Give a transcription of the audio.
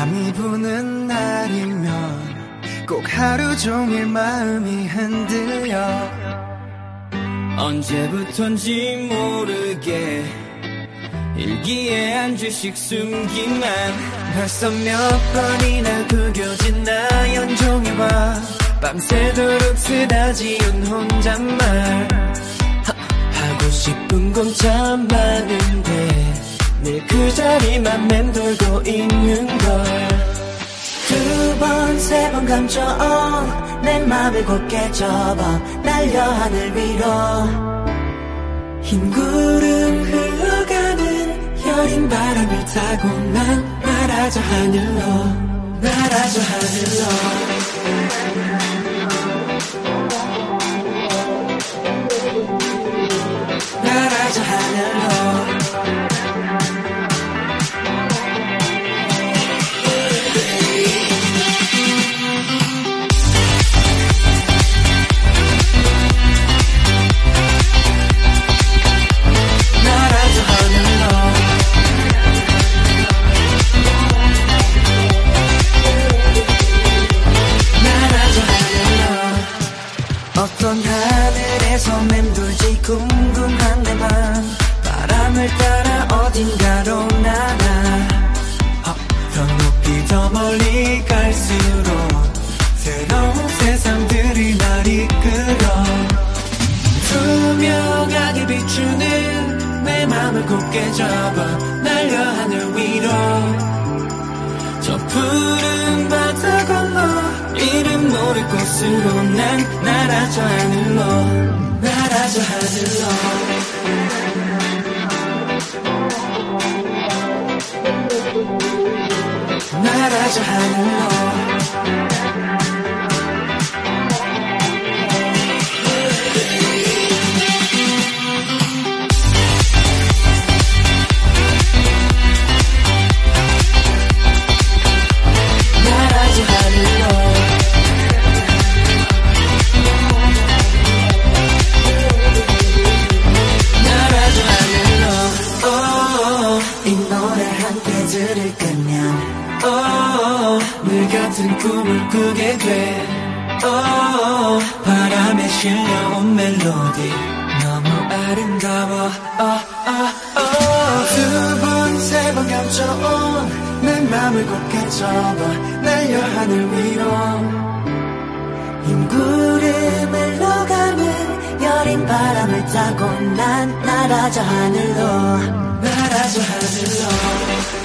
바람이 부는 날이면 꼭 하루 종일 마음이 흔들려. 언제부턴지 모르게 일기에 한 줄씩 숨기만 벌써 몇 번이나 구겨진 나 연종해봐 밤새도록 쓰다지운 혼잣말. 하고 싶은 건 참 많은데 늘 그 자리만 맴돌고 있는 걸. 두 번, 세 번 감춰 내 맘을 곧게 접어 날려 하늘 위로. 흰 구름 흘러가는 여린 바람을 타고 난 날아져 하늘로 날아져 하늘로. 날아져 하늘로 하늘에서 맴돌지 궁금한데만 바람을 따라 어딘가로 날아 어, 더 높이 더 멀리 갈수록 새로운 세상들이 날 이끌어. 투명하게 비추는 내 맘을 굳게 잡아 날려 하늘 위로. 저 푸른 바다 건너 이름 모를 곳으로 난 날아져 하늘로 날아져 하늘로 날아져 하늘로 함께 들을 거면 물 같은 꿈을 꾸게 돼. 바람에 실려온 멜로디 너무 아름다워. 두 번, 세 번 감춰온 내 맘을 곧게 접어 날려 하늘 위로. 흰 구름을 녹아는 여린 바람을 타고 난 날아져 하늘로 날아져 하늘로